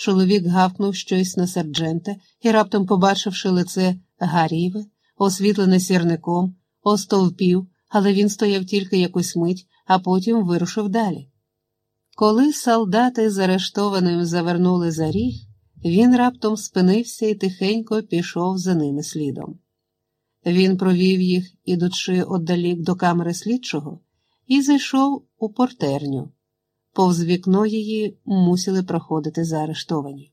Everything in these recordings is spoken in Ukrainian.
Чоловік гавкнув щось на серджента і, раптом, побачивши лице Гарієве, освітлене сірником, остовпів, але він стояв тільки якусь мить, а потім вирушив далі. Коли солдати заарештованим завернули за ріг, він раптом спинився і тихенько пішов за ними слідом. Він провів їх, ідучи отдалік до камери слідчого, і зайшов у портерню. Повз вікно її мусили проходити заарештовані.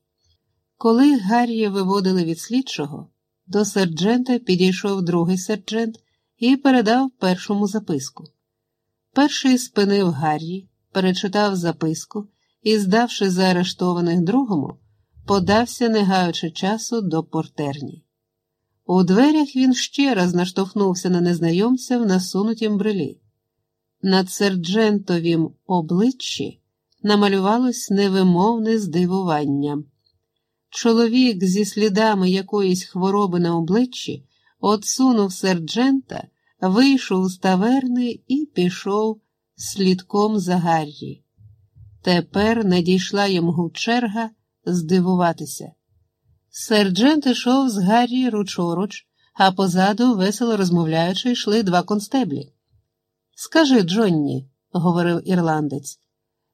Коли Гаррі виводили від слідчого, до серджента підійшов другий серджент і передав першому записку. Перший спинив Гаррі, перечитав записку і, здавши заарештованих другому, подався, не гаючи часу, до портерні. У дверях він ще раз наштовхнувся на незнайомця в насунутім брелі. Над серджентовім обличчі намалювалось невимовне здивування. Чоловік зі слідами якоїсь хвороби на обличчі отсунув серджента, вийшов з таверни і пішов слідком за Гаррі. Тепер надійшла йому черга здивуватися. Серджент ішов з Гаррі ручоруч, а позаду, весело розмовляючи, йшли два констеблі. Скажи, Джонні, говорив ірландець,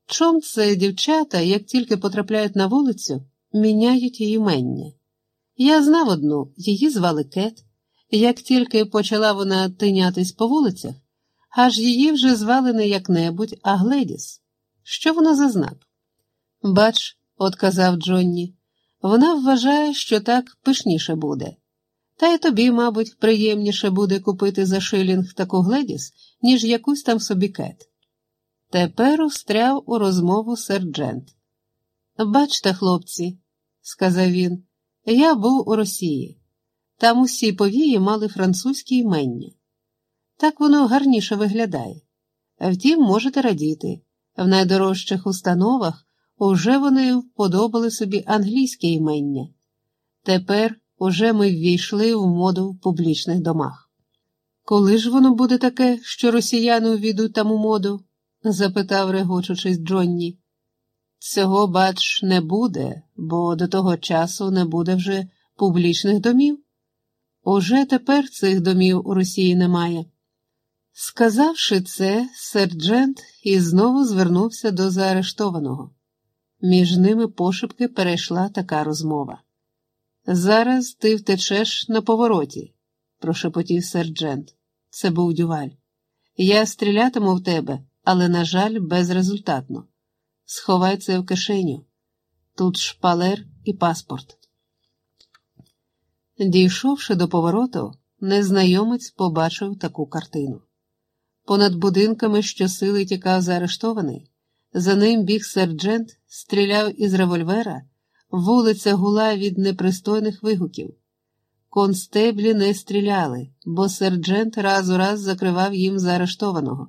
чом це дівчата, як тільки потрапляють на вулицю, міняють її мення? Я знав одну, її звали Кет. Як тільки почала вона тинятись по вулицях, аж її вже звали не як-небудь, а Гледіс. Що вона за знак? Бач, отказав Джонні, вона вважає, що так пишніше буде. Та й тобі, мабуть, приємніше буде купити за шилінг таку Гледіс, ніж якусь там собі кет. Тепер устряв у розмову серджент. Бачте, хлопці, сказав він, я був у Росії. Там усі повії мали французькі імення. Так воно гарніше виглядає. Втім, можете радіти, в найдорожчих установах уже вони вподобали собі англійське імення. Тепер уже ми ввійшли в моду в публічних домах. Коли ж воно буде таке, що росіяни увійдуть там у моду? запитав, регочучись Джонні. Цього, бач, не буде, бо до того часу не буде вже публічних домів. Уже тепер цих домів у Росії немає. Сказавши це, серджент і знову звернувся до заарештованого. Між ними пошепки перейшла така розмова. Зараз ти втечеш на повороті, прошепотів серджент. Це був дюваль. Я стрілятиму в тебе, але, на жаль, безрезультатно. Сховай це в кишеню. Тут шпалер і паспорт. Дійшовши до повороту, незнайомець побачив таку картину. Понад будинками щосили тікав заарештований, за ним біг серджент, стріляв із револьвера, вулиця гула від непристойних вигуків. Констеблі не стріляли, бо серджент раз у раз закривав їм заарештованого.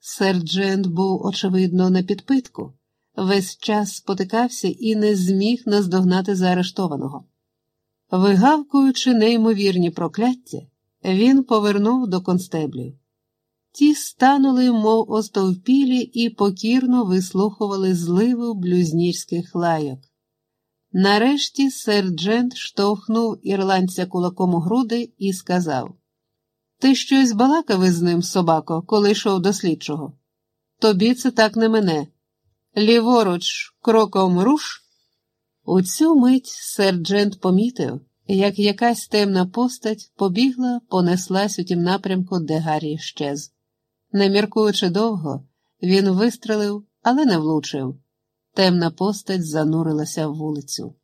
Серджент був, очевидно, на підпитку, весь час спотикався і не зміг наздогнати заарештованого. Вигавкуючи неймовірні прокляття, він повернув до констеблів. Ті станули, мов остовпілі, і покірно вислухували зливу блюзнірських лайок. Нарешті серджент штовхнув ірландця кулаком у груди і сказав: Ти щось балакав із ним, собако, коли йшов до слідчого? Тобі це так не мене. Ліворуч, кроком руш. У цю мить серджент помітив, як якась темна постать побігла, понеслась у тім напрямку, де Гаррі щез. Не міркуючи довго, він вистрелив, але не влучив. Темна постать занурилася в вулицю.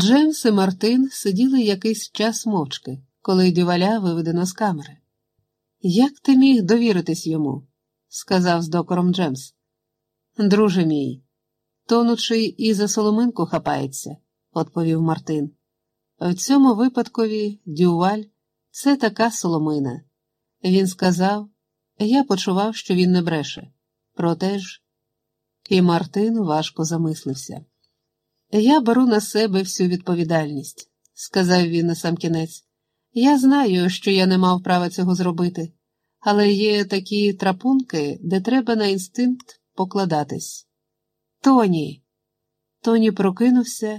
Джемс і Мартин сиділи якийсь час мовчки, коли дюваля виведено з камери. Як ти міг довіритись йому? сказав з докором Джемс. Друже мій, тонучий і за соломинку хапається, відповів Мартин. В цьому випадкові дюваль це така соломина. Він сказав, я почував, що він не бреше. Проте ж. І Мартин важко замислився. Я беру на себе всю відповідальність, сказав він на сам кінець. Я знаю, що я не мав права цього зробити, але є такі трапунки, де треба на інстинкт покладатись. Тоні. Тоні прокинувся